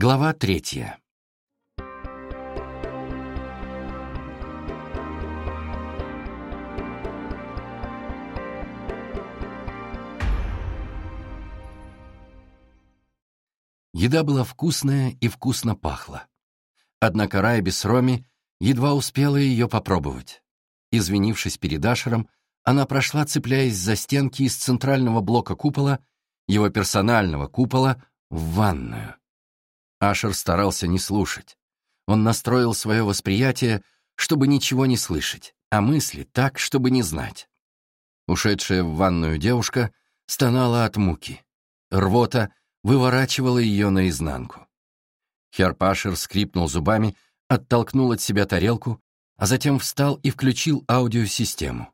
Глава третья. Еда была вкусная и вкусно пахла. Однако Райби Роми едва успела ее попробовать. Извинившись перед Ашером, она прошла, цепляясь за стенки из центрального блока купола, его персонального купола, в ванную. Ашер старался не слушать. Он настроил свое восприятие, чтобы ничего не слышать, а мысли так, чтобы не знать. Ушедшая в ванную девушка стонала от муки. Рвота выворачивала ее наизнанку. Херпашер скрипнул зубами, оттолкнул от себя тарелку, а затем встал и включил аудиосистему.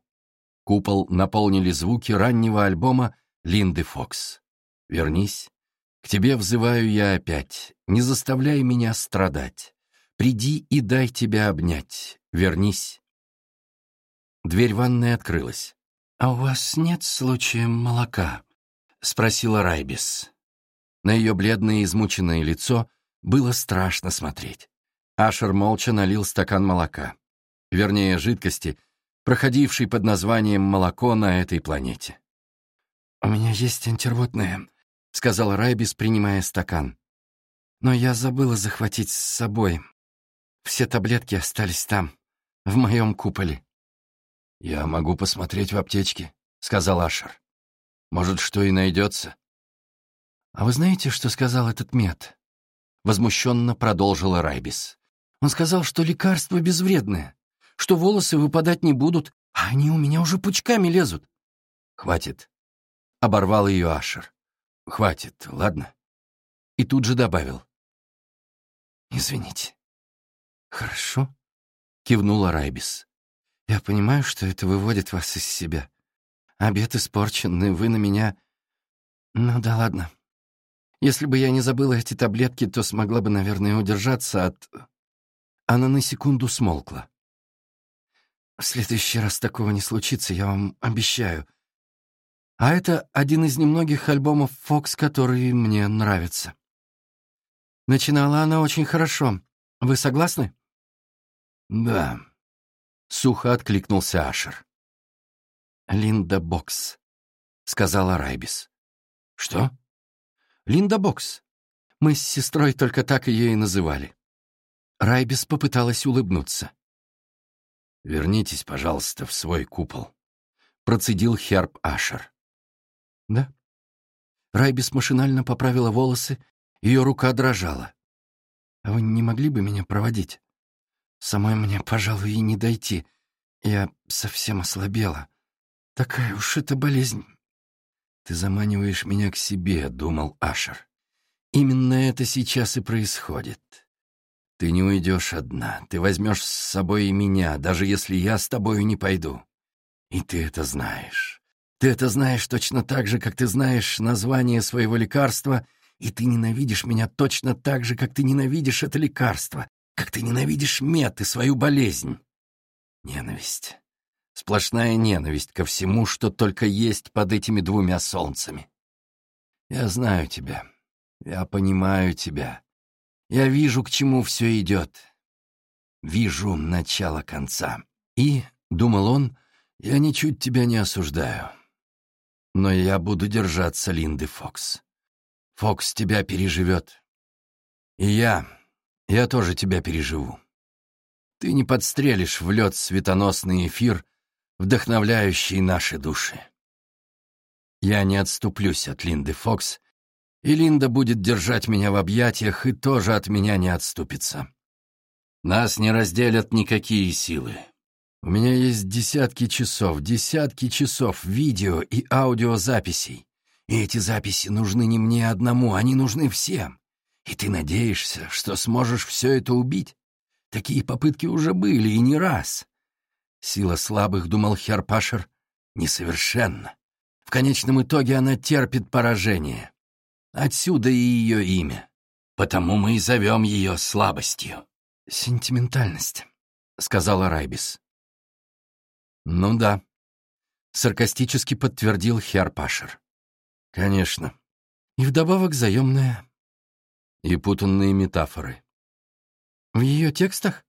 Купол наполнили звуки раннего альбома Линды Фокс. «Вернись, к тебе взываю я опять, не заставляй меня страдать. Приди и дай тебя обнять, вернись. Дверь ванной открылась. «А у вас нет случая молока?» — спросила Райбис. На ее бледное измученное лицо было страшно смотреть. Ашер молча налил стакан молока. Вернее, жидкости, проходившей под названием молоко на этой планете. «У меня есть антирвотное», — сказал Райбис, принимая стакан. «Но я забыла захватить с собой. Все таблетки остались там, в моем куполе». «Я могу посмотреть в аптечке», — сказал Ашер. «Может, что и найдется». «А вы знаете, что сказал этот мед?» Возмущенно продолжила Райбис. «Он сказал, что лекарство безвредное, что волосы выпадать не будут, а они у меня уже пучками лезут». «Хватит», — оборвал ее Ашер. Хватит, ладно?» И тут же добавил. «Извините». «Хорошо», — кивнула Райбис. «Я понимаю, что это выводит вас из себя. Обед испорчен, и вы на меня... Ну да ладно. Если бы я не забыла эти таблетки, то смогла бы, наверное, удержаться от...» Она на секунду смолкла. «В следующий раз такого не случится, я вам обещаю», а это один из немногих альбомов Фокс, которые мне нравятся. Начинала она очень хорошо. Вы согласны? Да. Сухо откликнулся Ашер. Линда Бокс, сказала Райбис. Что? Линда Бокс. Мы с сестрой только так ее и называли. Райбис попыталась улыбнуться. «Вернитесь, пожалуйста, в свой купол», — процедил Херб Ашер. «Да». Райбис машинально поправила волосы, ее рука дрожала. «А вы не могли бы меня проводить? Самой мне, пожалуй, и не дойти. Я совсем ослабела. Такая уж эта болезнь». «Ты заманиваешь меня к себе», — думал Ашер. «Именно это сейчас и происходит. Ты не уйдешь одна, ты возьмешь с собой и меня, даже если я с тобою не пойду. И ты это знаешь. Ты это знаешь точно так же, как ты знаешь название своего лекарства, и ты ненавидишь меня точно так же, как ты ненавидишь это лекарство, как ты ненавидишь мед и свою болезнь. Ненависть. Сплошная ненависть ко всему, что только есть под этими двумя солнцами. Я знаю тебя. Я понимаю тебя. Я вижу, к чему все идет. Вижу начало конца. И, — думал он, — я ничуть тебя не осуждаю. Но я буду держаться Линды Фокс. Фокс тебя переживет. И я, я тоже тебя переживу. Ты не подстрелишь в лед светоносный эфир, вдохновляющий наши души. Я не отступлюсь от Линды Фокс, и Линда будет держать меня в объятиях и тоже от меня не отступится. Нас не разделят никакие силы. У меня есть десятки часов, десятки часов видео и аудиозаписей. И эти записи нужны не мне одному, они нужны всем. И ты надеешься, что сможешь все это убить? Такие попытки уже были, и не раз. Сила слабых, думал Херпашер, несовершенна. В конечном итоге она терпит поражение. Отсюда и ее имя. Потому мы и зовем ее слабостью. «Сентиментальность», — сказала Райбис. «Ну да», — саркастически подтвердил Херпашер. «Конечно. И вдобавок заемная. и путанные метафоры. В ее текстах?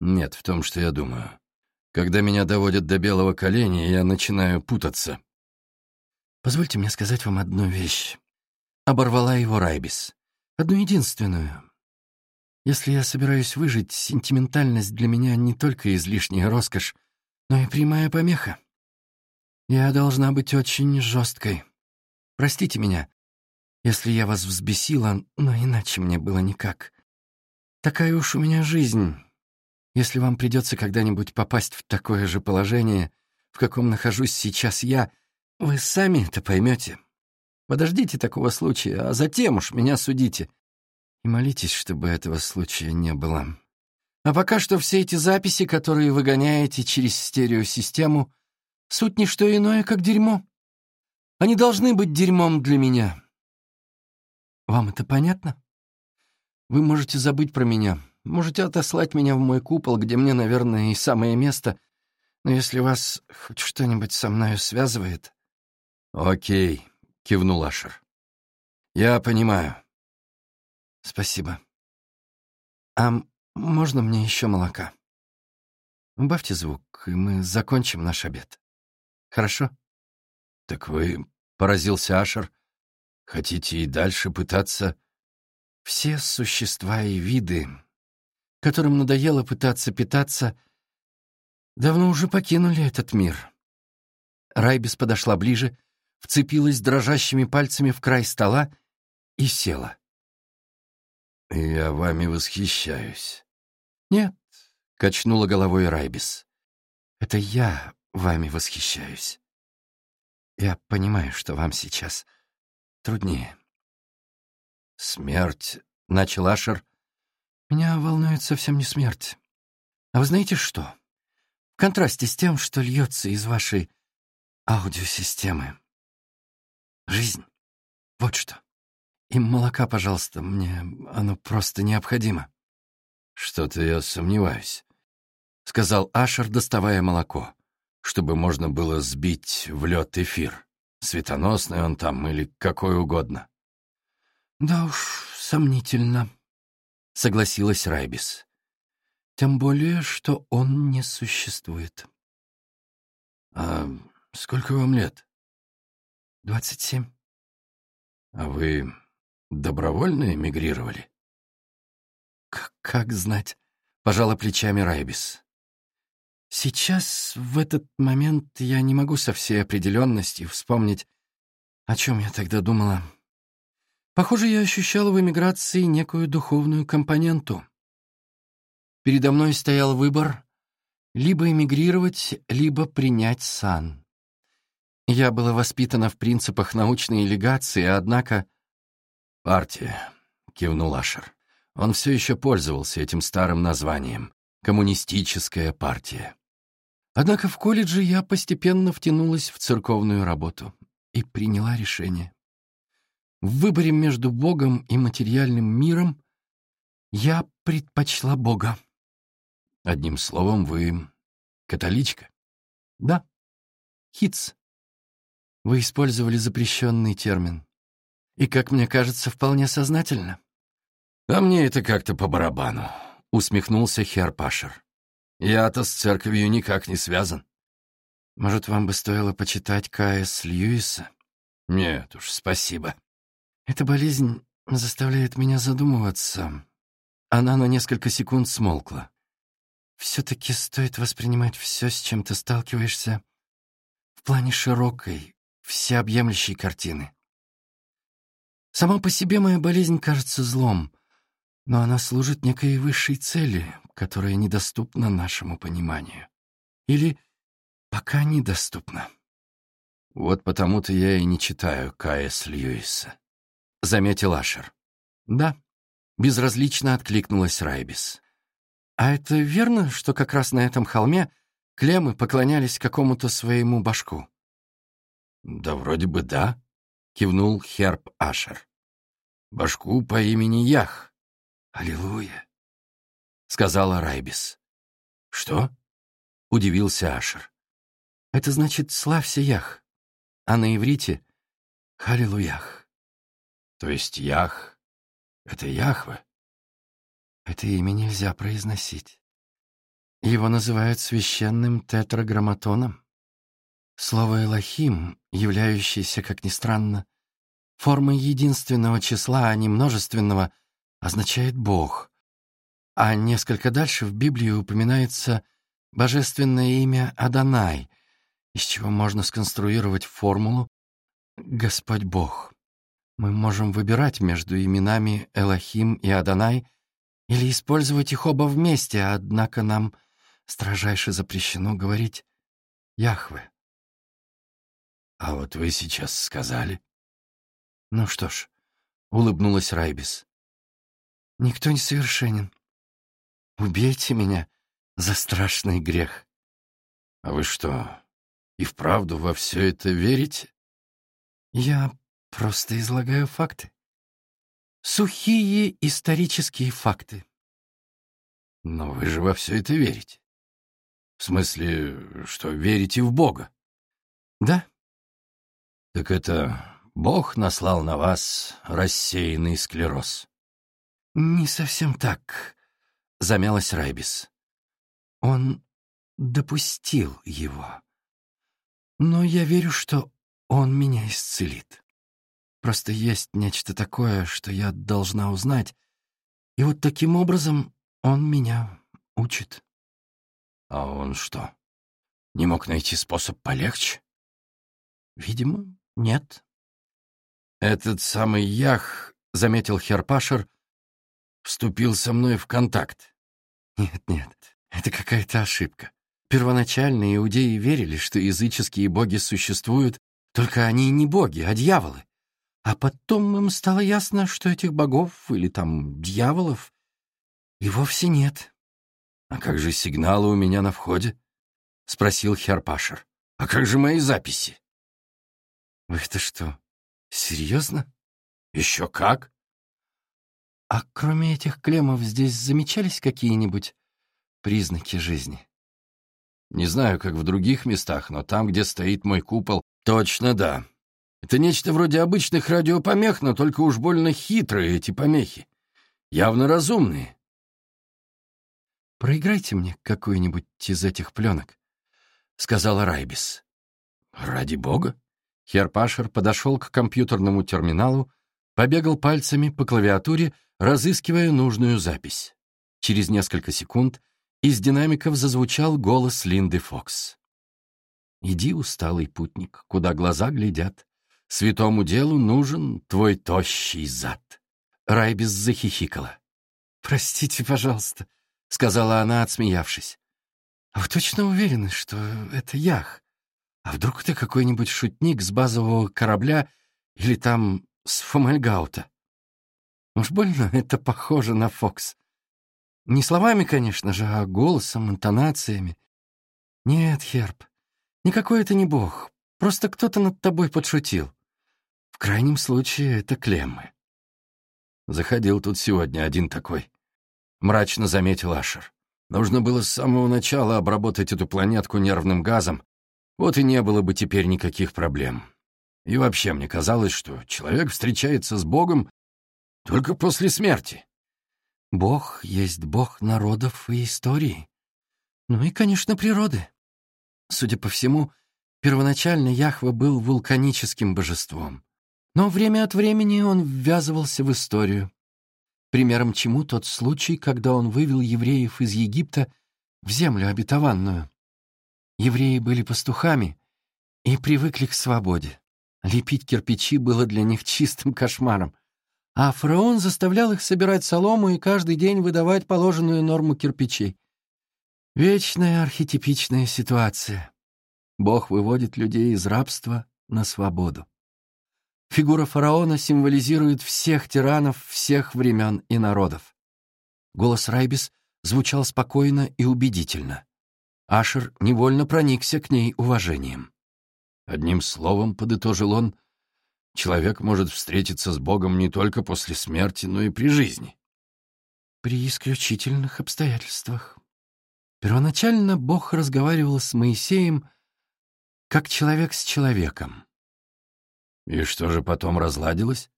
Нет, в том, что я думаю. Когда меня доводят до белого коленя, я начинаю путаться. Позвольте мне сказать вам одну вещь. Оборвала его Райбис. Одну единственную. Если я собираюсь выжить, сентиментальность для меня не только излишняя роскошь, но и прямая помеха. Я должна быть очень жесткой. Простите меня, если я вас взбесила, но иначе мне было никак. Такая уж у меня жизнь. Если вам придется когда-нибудь попасть в такое же положение, в каком нахожусь сейчас я, вы сами это поймете. Подождите такого случая, а затем уж меня судите. И молитесь, чтобы этого случая не было. А пока что все эти записи, которые вы гоняете через стереосистему, суть не что иное, как дерьмо. Они должны быть дерьмом для меня. Вам это понятно? Вы можете забыть про меня, можете отослать меня в мой купол, где мне, наверное, и самое место, но если вас хоть что-нибудь со мною связывает... «Окей», — кивнул Ашер. «Я понимаю. «Спасибо. А можно мне еще молока? Убавьте звук, и мы закончим наш обед. Хорошо?» «Так вы...» — поразился Ашер. «Хотите и дальше пытаться...» «Все существа и виды, которым надоело пытаться питаться, давно уже покинули этот мир». Райбис подошла ближе, вцепилась дрожащими пальцами в край стола и села. «Я вами восхищаюсь». «Нет», — качнула головой Райбис. «Это я вами восхищаюсь. Я понимаю, что вам сейчас труднее». «Смерть», — начал Ашер. «Меня волнует совсем не смерть. А вы знаете что? В контрасте с тем, что льется из вашей аудиосистемы. Жизнь. Вот что. И молока, пожалуйста, мне оно просто необходимо». «Что-то я сомневаюсь», — сказал Ашер, доставая молоко, чтобы можно было сбить в лед эфир. Светоносный он там или какой угодно. «Да уж, сомнительно», — согласилась Райбис. «Тем более, что он не существует». «А сколько вам лет?» «Двадцать семь». «А вы Добровольно эмигрировали? Как, знать, пожала плечами Райбис. Сейчас, в этот момент, я не могу со всей определенностью вспомнить, о чем я тогда думала. Похоже, я ощущала в эмиграции некую духовную компоненту. Передо мной стоял выбор либо эмигрировать, либо принять сан. Я была воспитана в принципах научной легации, однако «Партия», — кивнул Ашер. Он все еще пользовался этим старым названием — «Коммунистическая партия». Однако в колледже я постепенно втянулась в церковную работу и приняла решение. В выборе между Богом и материальным миром я предпочла Бога. Одним словом, вы католичка? Да. Хитс. Вы использовали запрещенный термин. И, как мне кажется, вполне сознательно. «А мне это как-то по барабану», — усмехнулся Хер Пашер. «Я-то с церковью никак не связан». «Может, вам бы стоило почитать К.С. Льюиса?» «Нет уж, спасибо». «Эта болезнь заставляет меня задумываться». Она на несколько секунд смолкла. «Все-таки стоит воспринимать все, с чем ты сталкиваешься, в плане широкой, всеобъемлющей картины. Сама по себе моя болезнь кажется злом, но она служит некой высшей цели, которая недоступна нашему пониманию. Или пока недоступна. Вот потому-то я и не читаю К.С. Льюиса. Заметил Ашер. Да, безразлично откликнулась Райбис. А это верно, что как раз на этом холме клеммы поклонялись какому-то своему башку? Да вроде бы да, — кивнул Херб Ашер. «Башку по имени Ях». «Аллилуйя», — сказала Райбис. «Что?» — удивился Ашер. «Это значит «славься, Ях», а на иврите — «халилуях». «То есть Ях Это Яхве. Это имя нельзя произносить. Его называют священным тетраграмматоном. Слово «элохим», являющееся, как ни странно, формой единственного числа, а не множественного, означает «бог». А несколько дальше в Библии упоминается божественное имя Адонай, из чего можно сконструировать формулу «Господь Бог». Мы можем выбирать между именами Элохим и Адонай или использовать их оба вместе, однако нам строжайше запрещено говорить «Яхве». «А вот вы сейчас сказали». «Ну что ж», — улыбнулась Райбис. «Никто не совершенен. Убейте меня за страшный грех». «А вы что, и вправду во все это верите?» «Я просто излагаю факты. Сухие исторические факты». «Но вы же во все это верите. В смысле, что верите в Бога?» «Да». «Так это Бог наслал на вас рассеянный склероз?» «Не совсем так», — замялась Райбис. «Он допустил его. Но я верю, что он меня исцелит. Просто есть нечто такое, что я должна узнать, и вот таким образом он меня учит». «А он что, не мог найти способ полегче?» «Видимо, нет». «Этот самый Ях, — заметил Херпашер, — вступил со мной в контакт». «Нет, нет, это какая-то ошибка. Первоначально иудеи верили, что языческие боги существуют, только они не боги, а дьяволы. А потом им стало ясно, что этих богов или там дьяволов и вовсе нет». «А как же сигналы у меня на входе?» — спросил Херпашер. «А как же мои записи?» «Вы это что, серьезно?» «Еще как!» «А кроме этих клеммов здесь замечались какие-нибудь признаки жизни?» «Не знаю, как в других местах, но там, где стоит мой купол, точно да. Это нечто вроде обычных радиопомех, но только уж больно хитрые эти помехи. Явно разумные». «Проиграйте мне какую-нибудь из этих пленок», — сказала Райбис. «Ради бога?» Херпашер подошел к компьютерному терминалу, побегал пальцами по клавиатуре, разыскивая нужную запись. Через несколько секунд из динамиков зазвучал голос Линды Фокс. «Иди, усталый путник, куда глаза глядят. Святому делу нужен твой тощий зад». Райбис захихикала. «Простите, пожалуйста», — сказала она, отсмеявшись. «А вы точно уверены, что это Ях? А вдруг это какой-нибудь шутник с базового корабля или там с Фомальгаута? Уж больно это похоже на Фокс. Не словами, конечно же, а голосом, интонациями. Нет, Херб, никакой это не бог. Просто кто-то над тобой подшутил. В крайнем случае, это клеммы. Заходил тут сегодня один такой. Мрачно заметил Ашер. Нужно было с самого начала обработать эту планетку нервным газом, вот и не было бы теперь никаких проблем. И вообще мне казалось, что человек встречается с Богом только после смерти. Бог есть Бог народов и истории. Ну и, конечно, природы. Судя по всему, первоначально Яхва был вулканическим божеством. Но время от времени он ввязывался в историю. Примером чему тот случай, когда он вывел евреев из Египта в землю обетованную. Евреи были пастухами и привыкли к свободе. Лепить кирпичи было для них чистым кошмаром. А фараон заставлял их собирать солому и каждый день выдавать положенную норму кирпичей. Вечная архетипичная ситуация. Бог выводит людей из рабства на свободу. Фигура фараона символизирует всех тиранов всех времен и народов. Голос Райбис звучал спокойно и убедительно. Ашер невольно проникся к ней уважением. Одним словом, подытожил он, человек может встретиться с Богом не только после смерти, но и при жизни. При исключительных обстоятельствах. Первоначально Бог разговаривал с Моисеем как человек с человеком. И что же потом разладилось?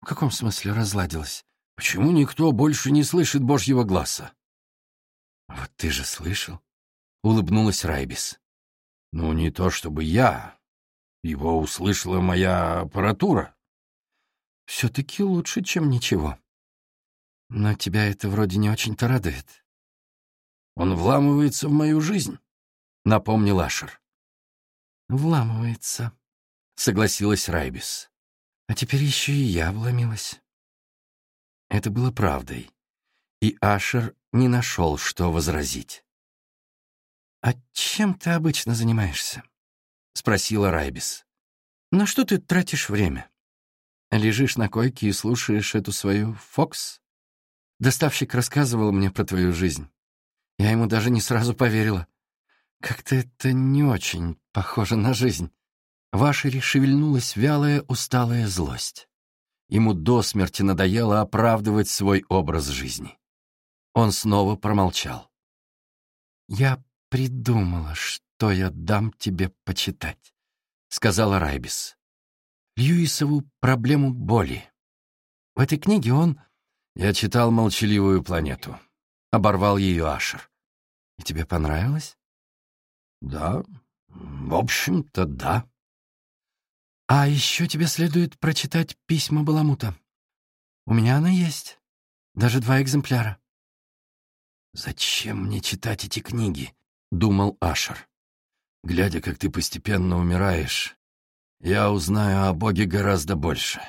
В каком смысле разладилось? Почему никто больше не слышит Божьего глаза? Вот ты же слышал, — улыбнулась Райбис. Ну, не то чтобы я. Его услышала моя аппаратура. Все-таки лучше, чем ничего. Но тебя это вроде не очень-то радует. Он вламывается в мою жизнь, — напомнил Ашер. Вламывается, — согласилась Райбис. А теперь еще и я вломилась. Это было правдой, и Ашер не нашел, что возразить. «А чем ты обычно занимаешься?» — спросила Райбис. «На что ты тратишь время? Лежишь на койке и слушаешь эту свою «Фокс»?» Доставщик рассказывал мне про твою жизнь. Я ему даже не сразу поверила. Как-то это не очень похоже на жизнь. В Ашере шевельнулась вялая, усталая злость. Ему до смерти надоело оправдывать свой образ жизни. Он снова промолчал. «Я придумала, что я дам тебе почитать», — сказала Райбис. «Льюисову проблему боли. В этой книге он...» «Я читал «Молчаливую планету», — оборвал ее Ашер. «И тебе понравилось?» «Да, в общем-то, да». А еще тебе следует прочитать письма Баламута. У меня она есть. Даже два экземпляра. «Зачем мне читать эти книги?» — думал Ашер. «Глядя, как ты постепенно умираешь, я узнаю о Боге гораздо больше».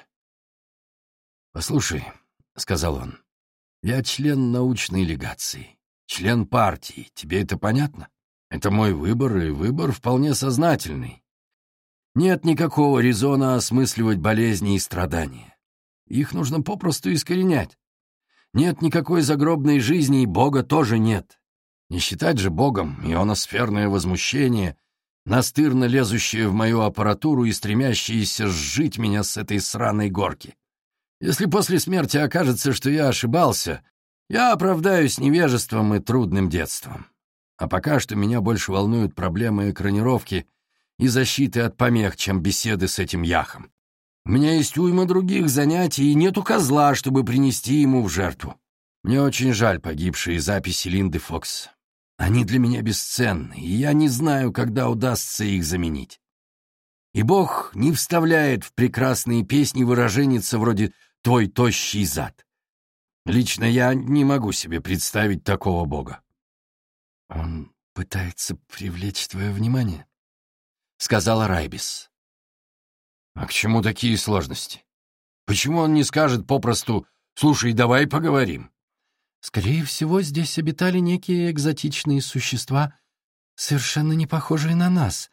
«Послушай», — сказал он, — «я член научной легации, член партии. Тебе это понятно? Это мой выбор, и выбор вполне сознательный. Нет никакого резона осмысливать болезни и страдания. Их нужно попросту искоренять. Нет никакой загробной жизни, и Бога тоже нет. Не считать же Богом ионосферное возмущение, настырно лезущее в мою аппаратуру и стремящееся сжить меня с этой сраной горки. Если после смерти окажется, что я ошибался, я оправдаюсь невежеством и трудным детством. А пока что меня больше волнуют проблемы экранировки — и защиты от помех, чем беседы с этим яхом. У меня есть уйма других занятий, и нету козла, чтобы принести ему в жертву. Мне очень жаль погибшие записи Линды Фокс. Они для меня бесценны, и я не знаю, когда удастся их заменить. И Бог не вставляет в прекрасные песни выраженница вроде «твой тощий зад». Лично я не могу себе представить такого Бога. Он пытается привлечь твое внимание? — сказала Райбис. «А к чему такие сложности? Почему он не скажет попросту «Слушай, давай поговорим»?» «Скорее всего, здесь обитали некие экзотичные существа, совершенно не похожие на нас.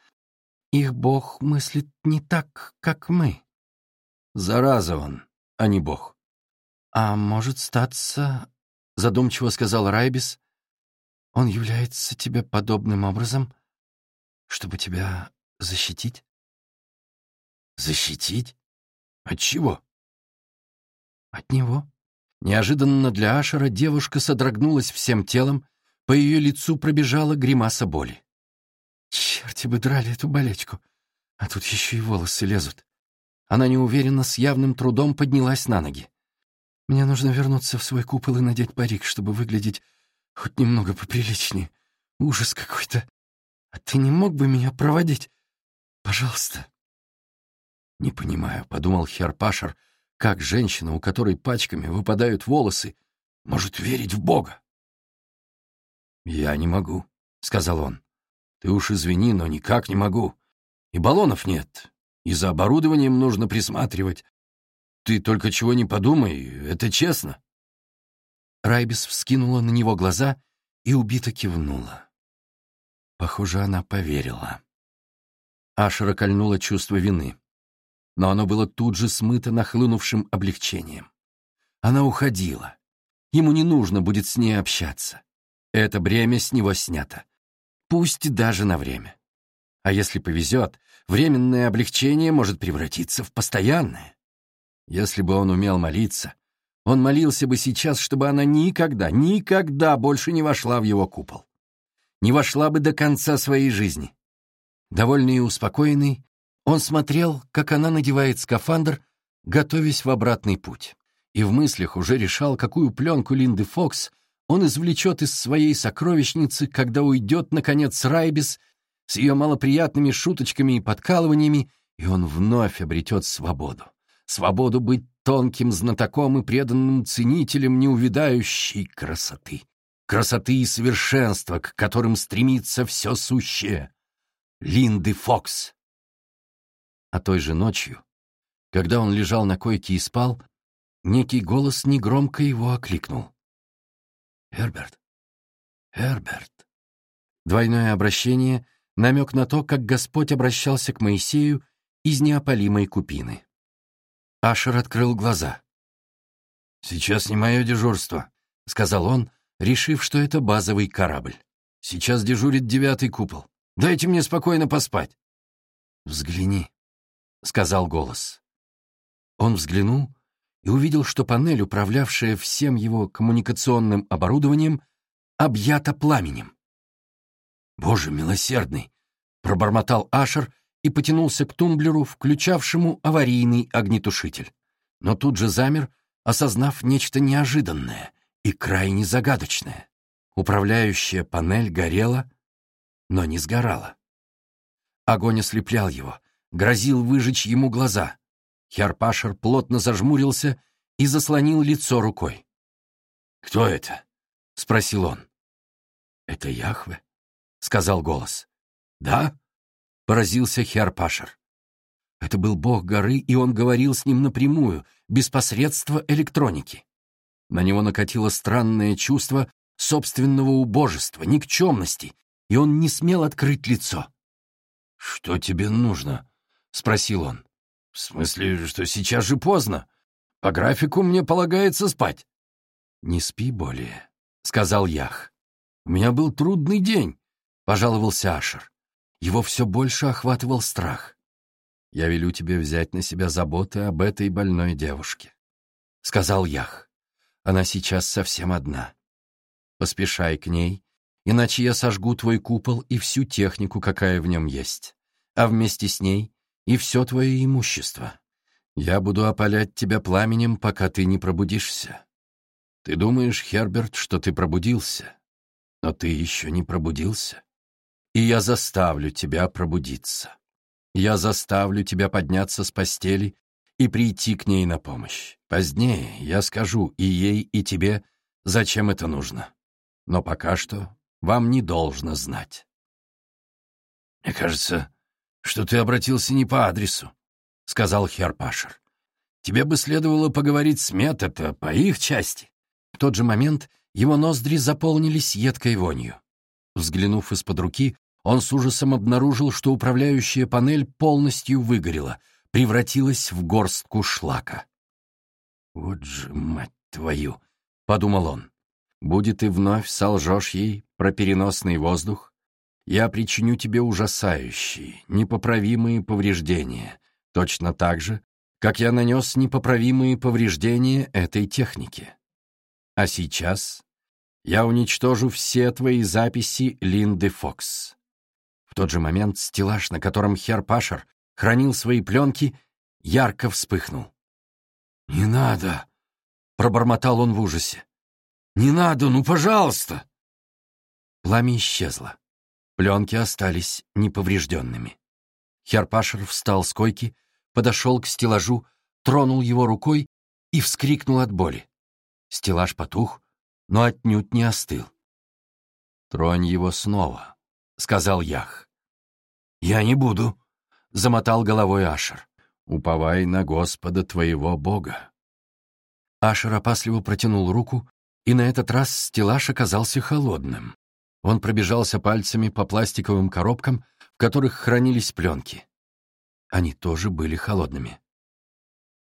Их бог мыслит не так, как мы». «Зараза он, а не бог». «А может статься...» — задумчиво сказал Райбис. «Он является тебе подобным образом, чтобы тебя Защитить? Защитить? От чего? От него. Неожиданно для Ашера девушка содрогнулась всем телом, по ее лицу пробежала гримаса боли. Черти бы драли эту болечку, а тут еще и волосы лезут. Она неуверенно, с явным трудом поднялась на ноги. Мне нужно вернуться в свой купол и надеть парик, чтобы выглядеть хоть немного поприличнее. Ужас какой-то. А ты не мог бы меня проводить? Пожалуйста. Не понимаю, подумал Херпашер, как женщина, у которой пачками выпадают волосы, может верить в Бога. Я не могу, сказал он. Ты уж извини, но никак не могу. И баллонов нет, и за оборудованием нужно присматривать. Ты только чего не подумай, это честно. Райбис вскинула на него глаза и убито кивнула. Похоже, она поверила. Ашера кольнуло чувство вины. Но оно было тут же смыто нахлынувшим облегчением. Она уходила. Ему не нужно будет с ней общаться. Это бремя с него снято. Пусть даже на время. А если повезет, временное облегчение может превратиться в постоянное. Если бы он умел молиться, он молился бы сейчас, чтобы она никогда, никогда больше не вошла в его купол. Не вошла бы до конца своей жизни. Довольный и успокоенный, он смотрел, как она надевает скафандр, готовясь в обратный путь. и в мыслях уже решал, какую пленку Линды Фокс он извлечет из своей сокровищницы, когда уйдет, наконец, Райбис с ее малоприятными шуточками и подкалываниями, и он вновь обретет свободу. Свободу быть тонким знатоком и преданным ценителем неувидающей красоты. Красоты и совершенства, к которым стремится все сущее. Линды Фокс. А той же ночью, когда он лежал на койке и спал, некий голос негромко его окликнул. «Херберт! Херберт!» Двойное обращение — намек на то, как Господь обращался к Моисею из неопалимой купины. Ашер открыл глаза. «Сейчас не мое дежурство», — сказал он, решив, что это базовый корабль. «Сейчас дежурит девятый купол. Дайте мне спокойно поспать». «Взгляни», — сказал голос. Он взглянул и увидел, что панель, управлявшая всем его коммуникационным оборудованием, объята пламенем. «Боже милосердный!» — пробормотал Ашер и потянулся к тумблеру, включавшему аварийный огнетушитель. Но тут же замер, осознав нечто неожиданное и крайне загадочное. Управляющая панель горела, но не сгорала. Огонь ослеплял его, грозил выжечь ему глаза. Херпашер плотно зажмурился и заслонил лицо рукой. «Кто это?» — спросил он. «Это Яхве», — сказал голос. «Да?» — поразился Херпашер. Это был бог горы, и он говорил с ним напрямую, без посредства электроники. На него накатило странное чувство собственного убожества, никчемности, и он не смел открыть лицо. «Что тебе нужно?» — спросил он. «В смысле, что сейчас же поздно? По графику мне полагается спать». «Не спи более», — сказал Ях. «У меня был трудный день», — пожаловался Ашер. Его все больше охватывал страх. «Я велю тебе взять на себя заботы об этой больной девушке», — сказал Ях. «Она сейчас совсем одна. Поспешай к ней, иначе я сожгу твой купол и всю технику, какая в нем есть, а вместе с ней и все твое имущество. Я буду опалять тебя пламенем, пока ты не пробудишься. Ты думаешь, Херберт, что ты пробудился, но ты еще не пробудился. И я заставлю тебя пробудиться. Я заставлю тебя подняться с постели и прийти к ней на помощь. Позднее я скажу и ей, и тебе, зачем это нужно. Но пока что вам не должно знать. «Мне кажется, что ты обратился не по адресу», — сказал Херпашер. «Тебе бы следовало поговорить с Мет, это по их части». В тот же момент его ноздри заполнились едкой вонью. Взглянув из-под руки, он с ужасом обнаружил, что управляющая панель полностью выгорела, превратилась в горстку шлака. «Вот же, мать твою!» — подумал он. «Будет и вновь солжешь ей про переносный воздух? Я причиню тебе ужасающие, непоправимые повреждения, точно так же, как я нанес непоправимые повреждения этой технике. А сейчас я уничтожу все твои записи Линды Фокс тот же момент стеллаж, на котором Хер Пашер хранил свои пленки, ярко вспыхнул. «Не надо!» — пробормотал он в ужасе. «Не надо, ну, пожалуйста!» Пламя исчезло. Пленки остались неповрежденными. Херпашер встал с койки, подошел к стеллажу, тронул его рукой и вскрикнул от боли. Стеллаж потух, но отнюдь не остыл. «Тронь его снова», — сказал Ях. «Я не буду», — замотал головой Ашер. «Уповай на Господа твоего Бога». Ашер опасливо протянул руку, и на этот раз стеллаж оказался холодным. Он пробежался пальцами по пластиковым коробкам, в которых хранились пленки. Они тоже были холодными.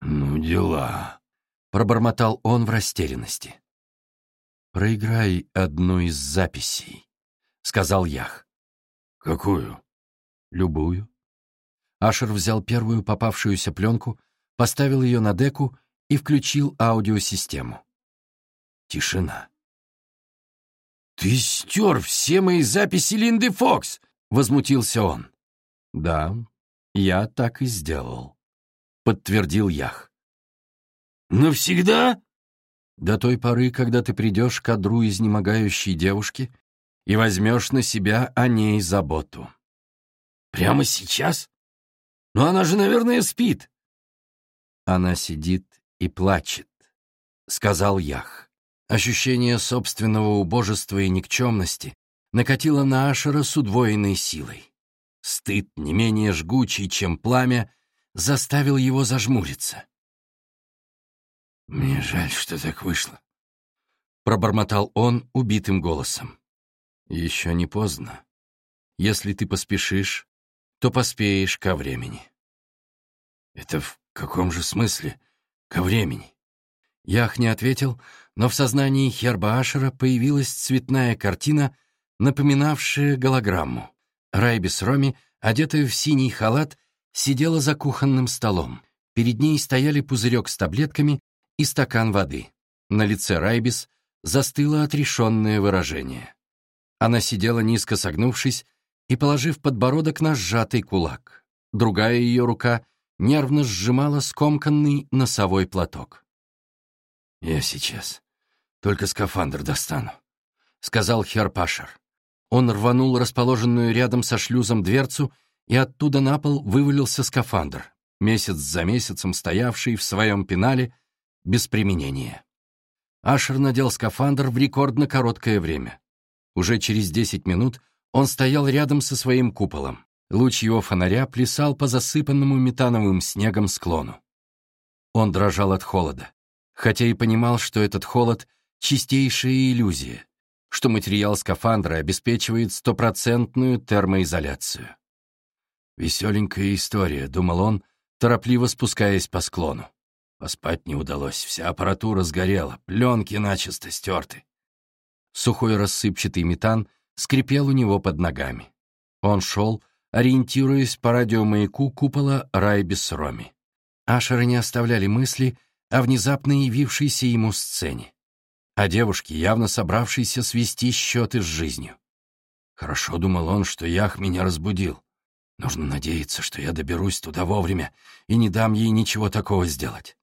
«Ну, дела», — пробормотал он в растерянности. «Проиграй одну из записей», — сказал Ях. «Какую?» Любую. Ашер взял первую попавшуюся пленку, поставил ее на деку и включил аудиосистему. Тишина. «Ты стер все мои записи Линды Фокс!» — возмутился он. «Да, я так и сделал», — подтвердил Ях. Навсегда? До той поры, когда ты придешь к одру изнемогающей девушки и возьмешь на себя о ней заботу. Прямо сейчас? Но она же, наверное, спит. Она сидит и плачет, — сказал Ях. Ощущение собственного убожества и никчемности накатило на Ашера с удвоенной силой. Стыд, не менее жгучий, чем пламя, заставил его зажмуриться. «Мне жаль, что так вышло», — пробормотал он убитым голосом. «Еще не поздно. Если ты поспешишь, то поспеешь ко времени». «Это в каком же смысле ко времени?» Ях не ответил, но в сознании Херба Ашера появилась цветная картина, напоминавшая голограмму. Райбис Роми, одетая в синий халат, сидела за кухонным столом. Перед ней стояли пузырек с таблетками и стакан воды. На лице Райбис застыло отрешенное выражение. Она сидела низко согнувшись и положив подбородок на сжатый кулак. Другая ее рука нервно сжимала скомканный носовой платок. «Я сейчас. Только скафандр достану», — сказал Херпашер. Он рванул расположенную рядом со шлюзом дверцу, и оттуда на пол вывалился скафандр, месяц за месяцем стоявший в своем пенале без применения. Ашер надел скафандр в рекордно короткое время. Уже через десять минут он стоял рядом со своим куполом. Луч его фонаря плясал по засыпанному метановым снегом склону. Он дрожал от холода, хотя и понимал, что этот холод — чистейшая иллюзия, что материал скафандра обеспечивает стопроцентную термоизоляцию. «Веселенькая история», — думал он, торопливо спускаясь по склону. Поспать не удалось, вся аппаратура сгорела, пленки начисто стерты. Сухой рассыпчатый метан скрипел у него под ногами. Он шел, ориентируясь по радиомаяку купола Райбис Роми. Ашера не оставляли мысли о внезапно явившейся ему сцене о девушке, явно собравшейся свести счеты с жизнью. Хорошо думал он, что Ях меня разбудил. Нужно надеяться, что я доберусь туда вовремя и не дам ей ничего такого сделать.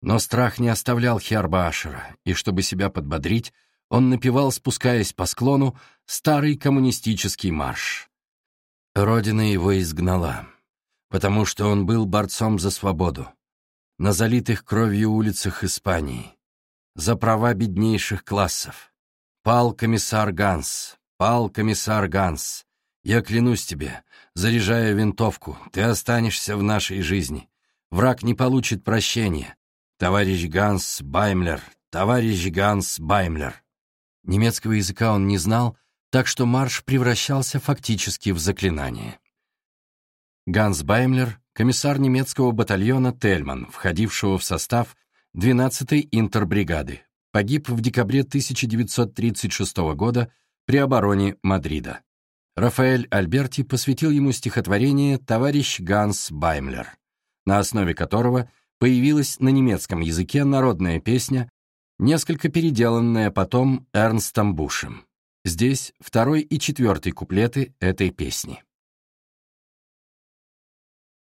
Но страх не оставлял Хиарба Ашера, и чтобы себя подбодрить, он напевал, спускаясь по склону, старый коммунистический марш. Родина его изгнала, потому что он был борцом за свободу. На залитых кровью улицах Испании, за права беднейших классов. Пал комиссар Ганс, пал комиссар Ганс. Я клянусь тебе, заряжая винтовку, ты останешься в нашей жизни. Враг не получит прощения. Товарищ Ганс Баймлер, товарищ Ганс Баймлер. Немецкого языка он не знал, так что марш превращался фактически в заклинание. Ганс Баймлер, комиссар немецкого батальона «Тельман», входившего в состав 12-й интербригады. Погиб в декабре 1936 года при обороне Мадрида. Рафаэль Альберти посвятил ему стихотворение «Товарищ Ганс Баймлер», на основе которого появилась на немецком языке народная песня, несколько переделанная потом Эрнстом Бушем. Здесь второй и четвертый куплеты этой песни.